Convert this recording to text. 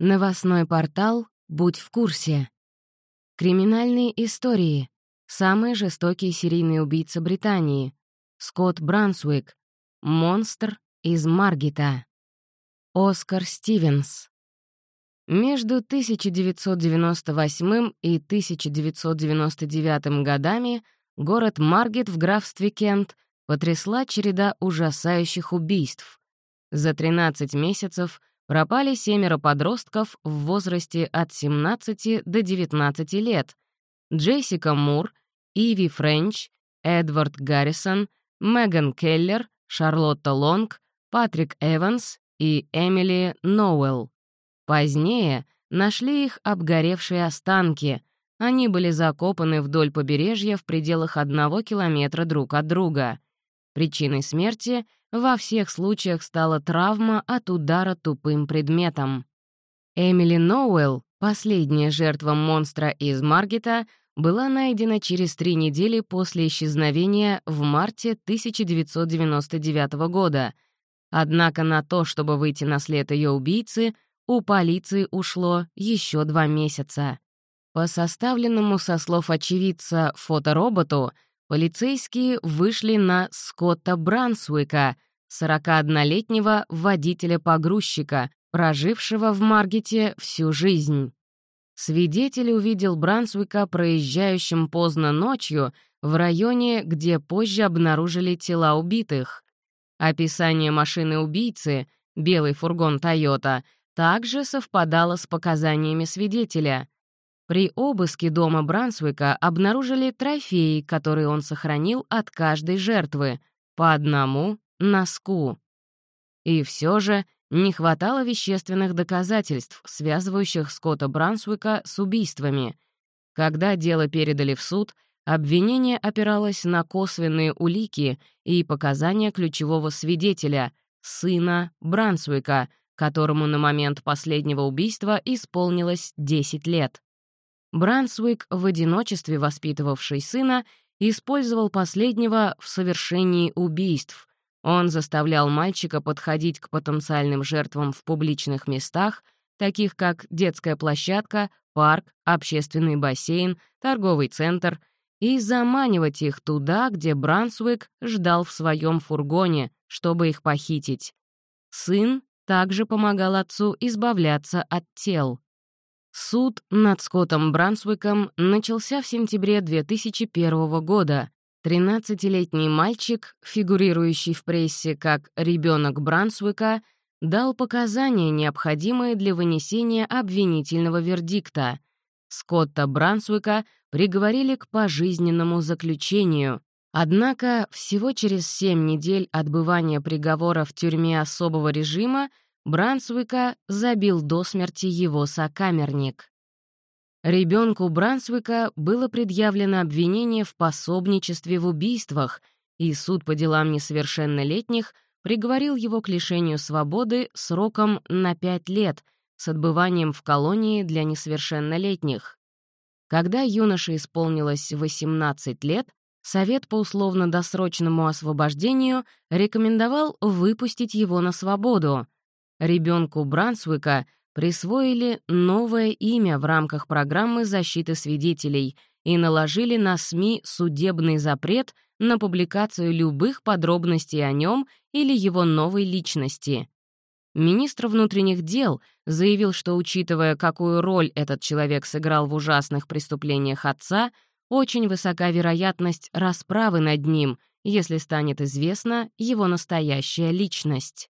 Новостной портал «Будь в курсе». Криминальные истории. Самый жестокий серийный убийца Британии. Скотт Брансуик. Монстр из Маргита. Оскар Стивенс. Между 1998 и 1999 годами город Маргет в графстве Кент потрясла череда ужасающих убийств. За 13 месяцев пропали семеро подростков в возрасте от 17 до 19 лет. Джессика Мур, Иви Френч, Эдвард Гаррисон, Меган Келлер, Шарлотта Лонг, Патрик Эванс и Эмили Ноуэлл. Позднее нашли их обгоревшие останки. Они были закопаны вдоль побережья в пределах одного километра друг от друга. Причиной смерти во всех случаях стала травма от удара тупым предметом. Эмили Ноуэлл, последняя жертва монстра из Маргета, была найдена через три недели после исчезновения в марте 1999 года. Однако на то, чтобы выйти на след ее убийцы, у полиции ушло еще два месяца. По составленному со слов очевидца фотороботу, полицейские вышли на Скотта Брансуика, 41-летнего водителя-погрузчика, прожившего в Маргете всю жизнь. Свидетель увидел Брансуика проезжающим поздно ночью в районе, где позже обнаружили тела убитых. Описание машины убийцы, белый фургон «Тойота», также совпадало с показаниями свидетеля. При обыске дома Брансуика обнаружили трофеи, которые он сохранил от каждой жертвы, по одному носку. И все же не хватало вещественных доказательств, связывающих Скотта Брансуика с убийствами. Когда дело передали в суд, обвинение опиралось на косвенные улики и показания ключевого свидетеля, сына Брансуика, которому на момент последнего убийства исполнилось 10 лет. Брансуик, в одиночестве воспитывавший сына, использовал последнего в совершении убийств, он заставлял мальчика подходить к потенциальным жертвам в публичных местах, таких как детская площадка, парк, общественный бассейн, торговый центр, и заманивать их туда, где Брансуик ждал в своем фургоне, чтобы их похитить. Сын также помогал отцу избавляться от тел. Суд над Скоттом Брансуиком начался в сентябре 2001 года, Тринадцатилетний мальчик, фигурирующий в прессе как ребенок Брансуика, дал показания, необходимые для вынесения обвинительного вердикта. Скотта Брансуика приговорили к пожизненному заключению. Однако всего через семь недель отбывания приговора в тюрьме особого режима Брансуика забил до смерти его сокамерник. Ребенку Брансвика было предъявлено обвинение в пособничестве в убийствах, и суд по делам несовершеннолетних приговорил его к лишению свободы сроком на пять лет с отбыванием в колонии для несовершеннолетних. Когда юноше исполнилось 18 лет, Совет по условно-досрочному освобождению рекомендовал выпустить его на свободу. Ребенку Брансвика — присвоили новое имя в рамках программы защиты свидетелей и наложили на СМИ судебный запрет на публикацию любых подробностей о нем или его новой личности. Министр внутренних дел заявил, что, учитывая, какую роль этот человек сыграл в ужасных преступлениях отца, очень высока вероятность расправы над ним, если станет известна его настоящая личность.